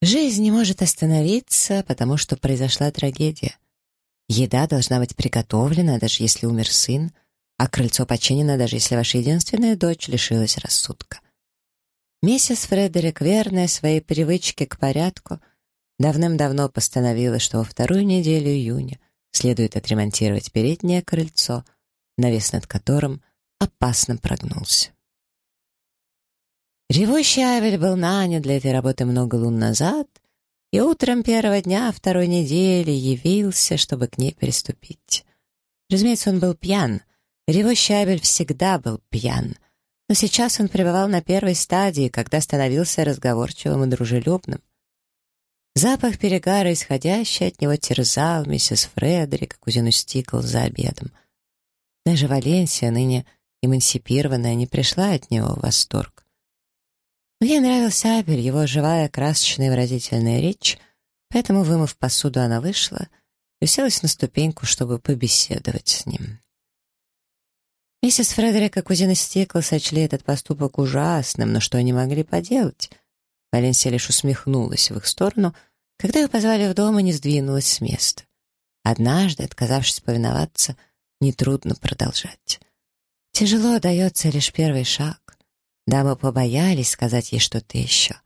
Жизнь не может остановиться, потому что произошла трагедия. Еда должна быть приготовлена, даже если умер сын, а крыльцо починено, даже если ваша единственная дочь лишилась рассудка. Миссис Фредерик, верная своей привычке к порядку, давным-давно постановила, что во вторую неделю июня следует отремонтировать переднее крыльцо, навес над которым опасно прогнулся. Ревущий Авель был нанят для этой работы много лун назад и утром первого дня второй недели явился, чтобы к ней приступить. Разумеется, он был пьян. Ревущий Авель всегда был пьян. Но сейчас он пребывал на первой стадии, когда становился разговорчивым и дружелюбным. Запах перегара, исходящий от него, терзал миссис Фредерик, кузину Стикл за обедом. Даже Валенсия, ныне эмансипированная, не пришла от него в восторг. Мне нравился Абель, его живая, красочная, выразительная речь, поэтому, вымыв посуду, она вышла и уселась на ступеньку, чтобы побеседовать с ним. Миссис Фредерик и кузина Стекла сочли этот поступок ужасным, но что они могли поделать? Валенсия лишь усмехнулась в их сторону, когда ее позвали в дом и не сдвинулась с места. Однажды, отказавшись повиноваться, нетрудно продолжать. Тяжело дается лишь первый шаг. Дамы побоялись сказать ей что-то еще.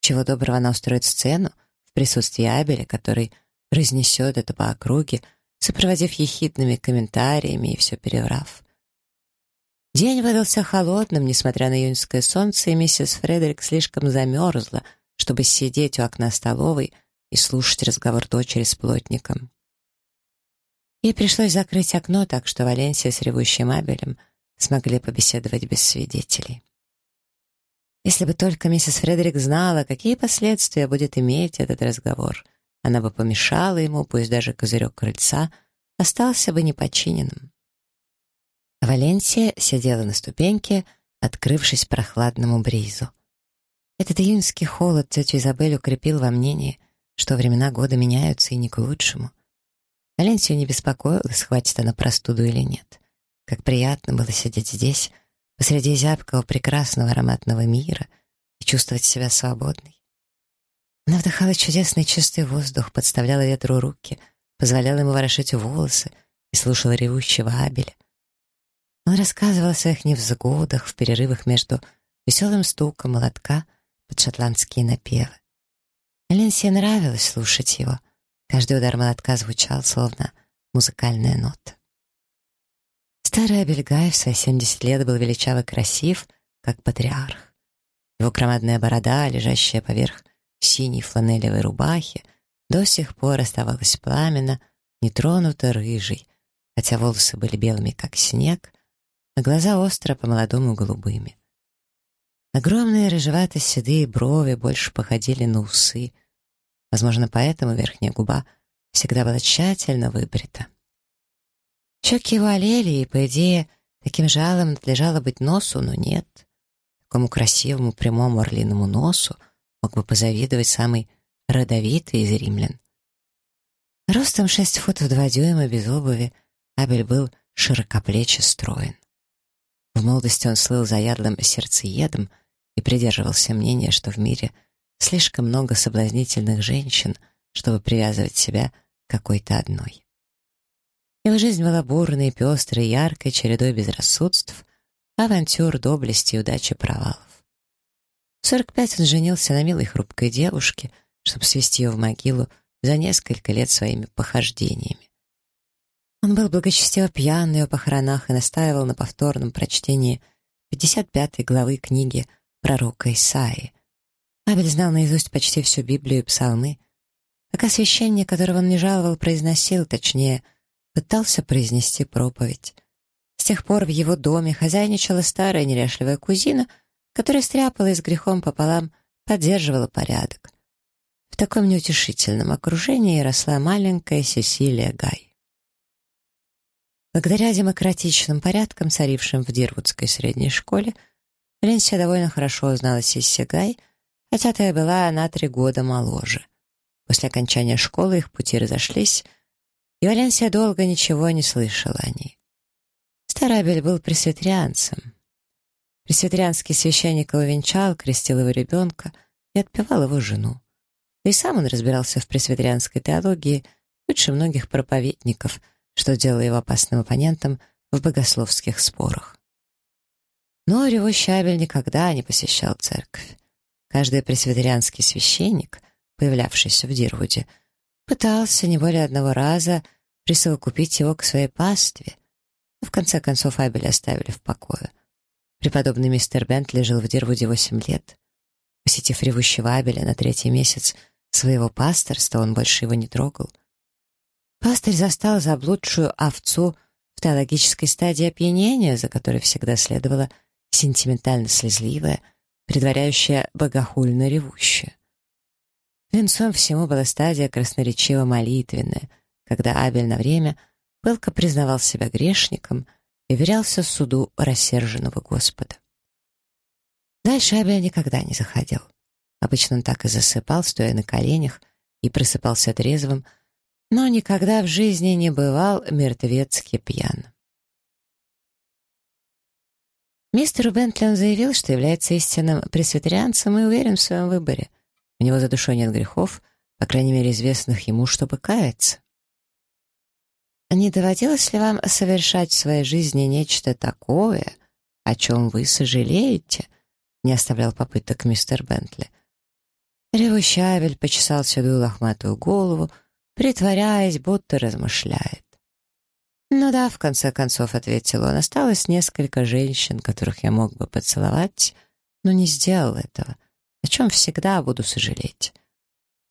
Чего доброго она устроит сцену в присутствии Абеля, который разнесет это по округе, сопроводив ехидными комментариями и все переврав. День выдался холодным, несмотря на июньское солнце, и миссис Фредерик слишком замерзла, чтобы сидеть у окна столовой и слушать разговор дочери с плотником. Ей пришлось закрыть окно, так что Валенсия с ревущим Абелем смогли побеседовать без свидетелей. Если бы только миссис Фредерик знала, какие последствия будет иметь этот разговор, она бы помешала ему, пусть даже козырек крыльца остался бы непочиненным. Валенсия сидела на ступеньке, открывшись прохладному бризу. Этот июньский холод тетю Изабель укрепил во мнении, что времена года меняются и не к лучшему. Валенсию не беспокоило, схватит она простуду или нет. Как приятно было сидеть здесь, посреди зябкого прекрасного ароматного мира и чувствовать себя свободной. Она вдыхала чудесный чистый воздух, подставляла ветру руки, позволяла ему ворошить волосы и слушала ревущего Абеля. Он рассказывал о своих невзгодах в перерывах между веселым стуком молотка под шотландские напевы. Эленсии нравилось слушать его. Каждый удар молотка звучал, словно музыкальная нота. Старый Абельгай в свои 70 лет был величаво красив, как патриарх. Его громадная борода, лежащая поверх синей фланелевой рубахи, до сих пор оставалась пламенно, нетронута рыжей, хотя волосы были белыми, как снег, а глаза остро по-молодому голубыми. Огромные рыжевато-седые брови больше походили на усы. Возможно, поэтому верхняя губа всегда была тщательно выбрита. Щеки олели, и, по идее, таким жалом надлежало быть носу, но нет. Такому красивому прямому орлиному носу мог бы позавидовать самый родовитый из римлян. Ростом шесть футов два дюйма без обуви Абель был широкоплеч и строен. В молодости он слыл заядлым сердцеедом и придерживался мнения, что в мире слишком много соблазнительных женщин, чтобы привязывать себя к какой-то одной. Его жизнь была бурной, пестрой, яркой, чередой безрассудств, авантюр, доблести и удачи провалов. В 45 он женился на милой хрупкой девушке, чтобы свести ее в могилу за несколько лет своими похождениями. Он был благочестиво пьян на ее похоронах и настаивал на повторном прочтении 55 главы книги пророка Исаии. Абель знал наизусть почти всю Библию и псалмы, пока священник, которого он не жаловал, произносил, точнее, пытался произнести проповедь. С тех пор в его доме хозяйничала старая неряшливая кузина, которая стряпала и с грехом пополам поддерживала порядок. В таком неутешительном окружении росла маленькая Сесилия Гай. Благодаря демократичным порядкам, царившим в Дирвудской средней школе, Ленсия довольно хорошо узнала Сисси Гай, хотя та и была на три года моложе. После окончания школы их пути разошлись, и Валенсия долго ничего не слышала о ней. Старабель был пресвитерианцем. Пресвитерианский священник его крестил его ребенка и отпевал его жену. Да и сам он разбирался в пресвитерианской теологии лучше многих проповедников, что делало его опасным оппонентом в богословских спорах. Но ревущий Абель никогда не посещал церковь. Каждый пресвитерианский священник, появлявшийся в Дирвуде, пытался не более одного раза присовокупить его к своей пастве. Но в конце концов Абеля оставили в покое. Преподобный мистер Бентли жил в Дирвуде восемь лет. Посетив ревущего Абеля на третий месяц своего пасторства, он больше его не трогал. Пастырь застал заблудшую овцу в теологической стадии опьянения, за которой всегда следовала сентиментально-слезливая, предваряющая богохульно ревущая. Венцом всему была стадия красноречиво-молитвенная, когда Абель на время пылко признавал себя грешником и верялся суду рассерженного Господа. Дальше Абель никогда не заходил. Обычно он так и засыпал, стоя на коленях, и просыпался трезвым, но никогда в жизни не бывал мертвецки пьян. Бентли он заявил, что является истинным пресвитерианцем и уверен в своем выборе. У него за душой нет грехов, по крайней мере, известных ему, чтобы каяться. Не доводилось ли вам совершать в своей жизни нечто такое, о чем вы сожалеете? Не оставлял попыток мистер Бентли. Ревущий Авель почесал седую лохматую голову, притворяясь, будто размышляет. «Ну да, в конце концов», — ответил он, — «осталось несколько женщин, которых я мог бы поцеловать, но не сделал этого, о чем всегда буду сожалеть».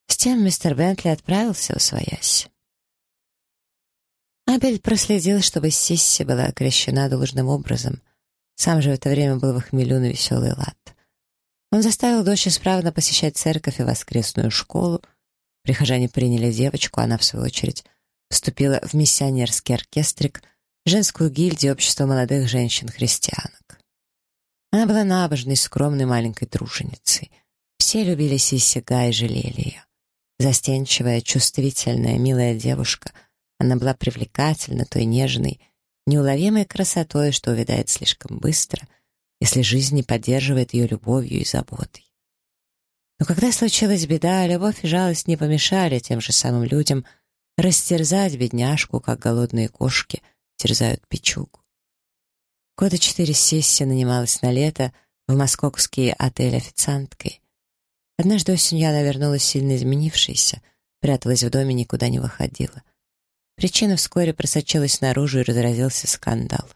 С тем мистер Бентли отправился в своясь. Абель проследил, чтобы Сисси была окрещена должным образом. Сам же в это время был в хмелю на веселый лад. Он заставил дочь исправно посещать церковь и воскресную школу. Прихожане приняли девочку, она, в свою очередь, вступила в миссионерский оркестрик, женскую гильдию общества молодых женщин-христианок. Она была набожной, скромной маленькой труженицей. Все любили Сисси Га и жалели ее. Застенчивая, чувствительная, милая девушка — она была привлекательна той нежной, неуловимой красотой, что увядает слишком быстро, если жизнь не поддерживает ее любовью и заботой. Но когда случилась беда, любовь и жалость не помешали тем же самым людям растерзать бедняжку, как голодные кошки терзают печугу. Года четыре сессия нанималась на лето в московский отель официанткой. Однажды осенью она вернулась сильно изменившейся, пряталась в доме, никуда не выходила — Причина вскоре просочилась наружу и разразился скандал.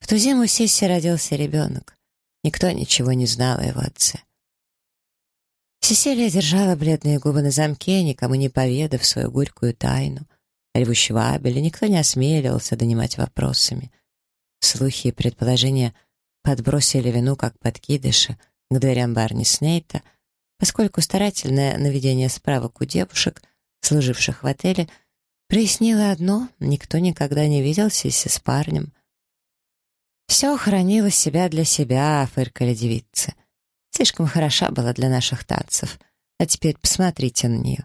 В ту зиму у Сесси родился ребенок. Никто ничего не знал о его отце. Сесилия держала бледные губы на замке, никому не поведав свою горькую тайну. Ревущего Абеля никто не осмеливался донимать вопросами. Слухи и предположения подбросили вину, как подкидыша, к дверям Барни Снейта, поскольку старательное наведение справок у девушек, служивших в отеле, Прояснило одно — никто никогда не видел Сиси с парнем. «Все хранило себя для себя», — фыркали девицы. «Слишком хороша была для наших танцев. А теперь посмотрите на нее».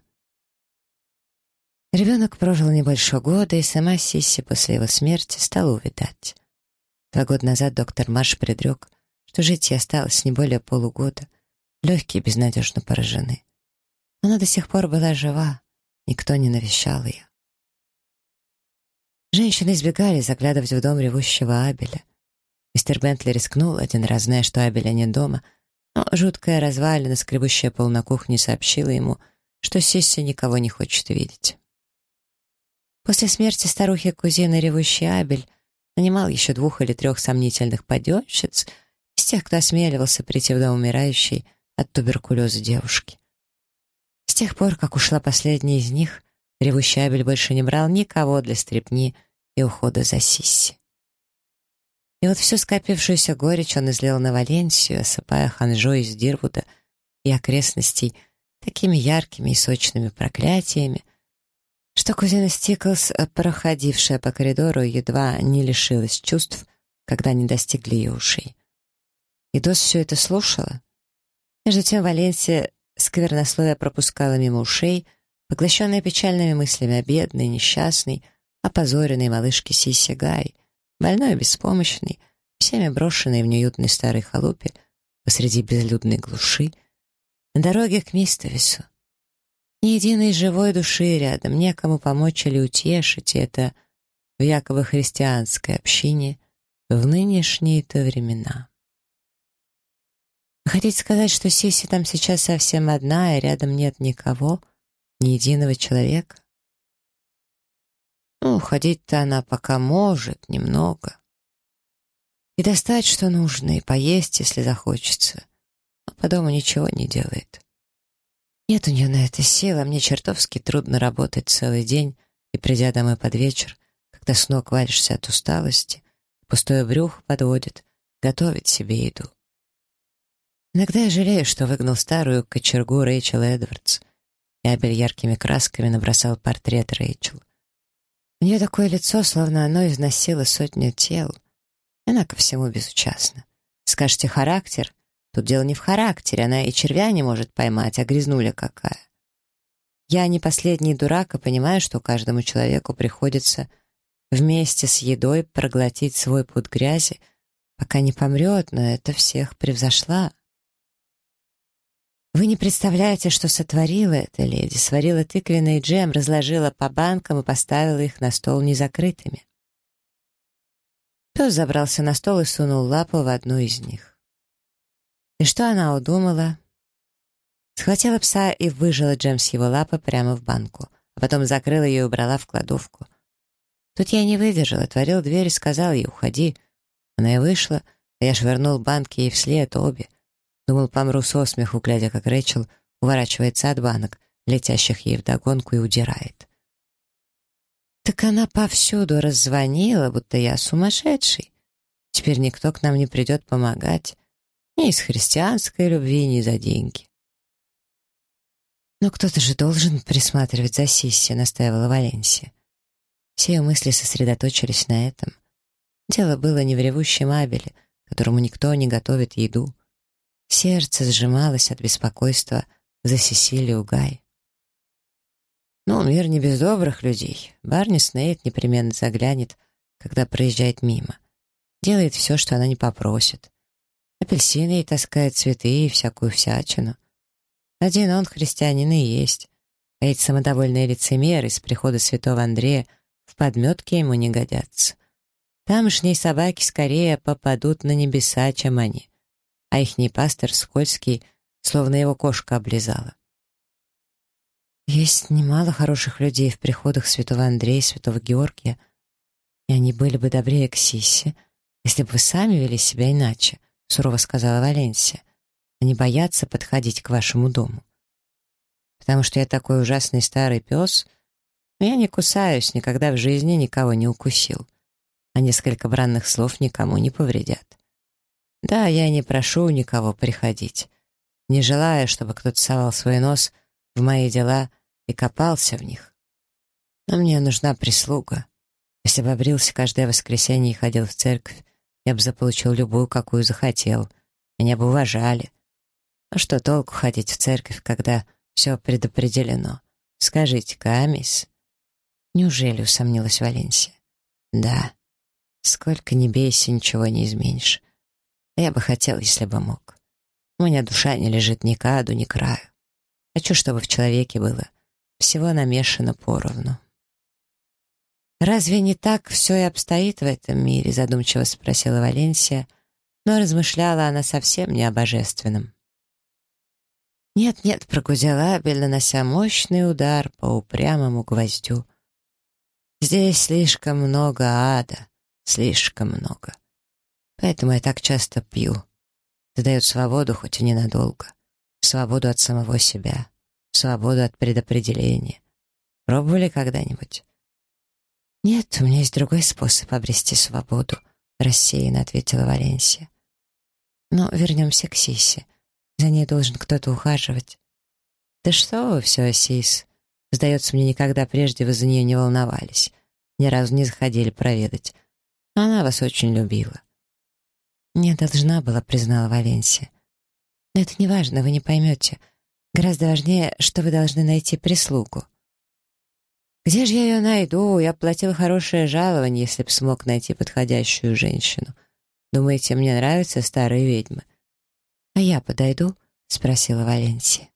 Ребенок прожил не больше года, и сама Сисси после его смерти стала увидать. Два года назад доктор Марш предрек, что жить ей осталось не более полугода. Легкие безнадежно поражены. Она до сих пор была жива, никто не навещал ее. Женщины избегали заглядывать в дом ревущего Абеля. Мистер Бентли рискнул один раз, зная, что Абеля нет дома, но жуткая развалина, скребущая пол на кухне, сообщила ему, что Сисси никого не хочет видеть. После смерти старухи-кузины ревущий Абель нанимал еще двух или трех сомнительных паденщиц из тех, кто осмеливался прийти в дом умирающей от туберкулеза девушки. С тех пор, как ушла последняя из них, Ревущий Абель больше не брал никого для стрепни и ухода за Сисси. И вот всю скопившуюся горечь он излил на Валенсию, осыпая Ханжо из Дирвуда и окрестностей такими яркими и сочными проклятиями, что кузина Стиклс, проходившая по коридору, едва не лишилась чувств, когда они достигли ее ушей. И Дос все это слушала. Между тем Валенсия сквернословие пропускала мимо ушей — Поглощенная печальными мыслями о бедной, несчастной, опозоренной малышке Сиси Гай, больной и беспомощной, всеми брошенной в неуютной старой халупе посреди безлюдной глуши, на дороге к Мистовису, Ни единой живой души рядом, некому помочь или утешить, это в якобы христианской общине в нынешние-то времена. Хотите сказать, что Сиси там сейчас совсем одна, и рядом нет никого, ни единого человека? Ну, ходить-то она пока может, немного. И достать, что нужно, и поесть, если захочется. Но по дому ничего не делает. Нет у нее на это сил, а мне чертовски трудно работать целый день, и, придя домой под вечер, когда с ног валишься от усталости, пустое брюхо подводит, готовить себе еду. Иногда я жалею, что выгнал старую кочергу Рэйчел Эдвардс. Я обель яркими красками набросал портрет Рэйчел. У нее такое лицо, словно оно износило сотню тел. Она ко всему безучастна. Скажете, характер? Тут дело не в характере, она и червя не может поймать, а грязнуля какая. Я не последний дурак и понимаю, что каждому человеку приходится вместе с едой проглотить свой путь грязи, пока не помрет, но это всех превзошла. Вы не представляете, что сотворила эта леди. Сварила тыквенный джем, разложила по банкам и поставила их на стол незакрытыми. Пес забрался на стол и сунул лапу в одну из них. И что она удумала? Схватила пса и выжила джем с его лапы прямо в банку, а потом закрыла ее и убрала в кладовку. Тут я не выдержал, отворил дверь и сказал ей «Уходи». Она и вышла, а я швырнул банки ей вслед обе. Думал, помру со смеху, глядя, как Рэйчел уворачивается от банок, летящих ей вдогонку, и удирает. Так она повсюду раззвонила, будто я сумасшедший. Теперь никто к нам не придет помогать. Ни из христианской любви, ни за деньги. «Но кто-то же должен присматривать за Сисси», — настаивала Валенсия. Все ее мысли сосредоточились на этом. Дело было не в ревущем Абеле, которому никто не готовит еду. Сердце сжималось от беспокойства за Сесилию Гай. «Ну, мир не без добрых людей. Барни Снейд непременно заглянет, когда проезжает мимо. Делает все, что она не попросит. Апельсины и таскает цветы и всякую всячину. Один он христианин и есть. А эти самодовольные лицемеры из прихода святого Андрея в подметке ему не годятся. Тамошние собаки скорее попадут на небеса, чем они. А ихний пастор скользкий, словно его кошка облизала. Есть немало хороших людей в приходах святого Андрея и святого Георгия, и они были бы добрее к Сиссе, если бы вы сами вели себя иначе, — сурово сказала Валенсия. «Они боятся подходить к вашему дому. Потому что я такой ужасный старый пес, но я не кусаюсь, никогда в жизни никого не укусил, а несколько бранных слов никому не повредят. Да, я не прошу никого приходить, не желая, чтобы кто-то совал свой нос в мои дела и копался в них. Но мне нужна прислуга. Если бы обрился каждое воскресенье и ходил в церковь, я бы заполучил любую, какую захотел. Меня бы уважали. А что толку ходить в церковь, когда все предопределено? Скажите-ка, Амис. Неужели усомнилась Валенсия? Да. Сколько не бейся, ничего не изменишь. Я бы хотел, если бы мог. У меня душа не лежит ни к аду, ни к раю. Хочу, чтобы в человеке было всего намешано поровну. «Разве не так все и обстоит в этом мире?» — задумчиво спросила Валенсия, но размышляла она совсем не о божественном. «Нет-нет», — прогудела Абель, нанося мощный удар по упрямому гвоздю. «Здесь слишком много ада, слишком много. Поэтому я так часто пью. Это дает свободу, хоть и ненадолго. Свободу от самого себя, свободу от предопределения. Пробовали когда-нибудь?» «Нет, у меня есть другой способ обрести свободу», — рассеянно ответила Валенсия. «Но вернемся к Сисе. За ней должен кто-то ухаживать». «Да что вы все, Сис. Сдается мне, никогда прежде вы за нее не волновались. Ни разу не заходили проведать. Она вас очень любила». «Не должна была», — признала Валенсия. «Но это не важно, вы не поймете. Гораздо важнее, что вы должны найти прислугу». Где же я ее найду? Я платил хорошее жалование, если б смог найти подходящую женщину. Думаете, мне нравятся старые ведьмы? А я подойду? — спросила Валенсия.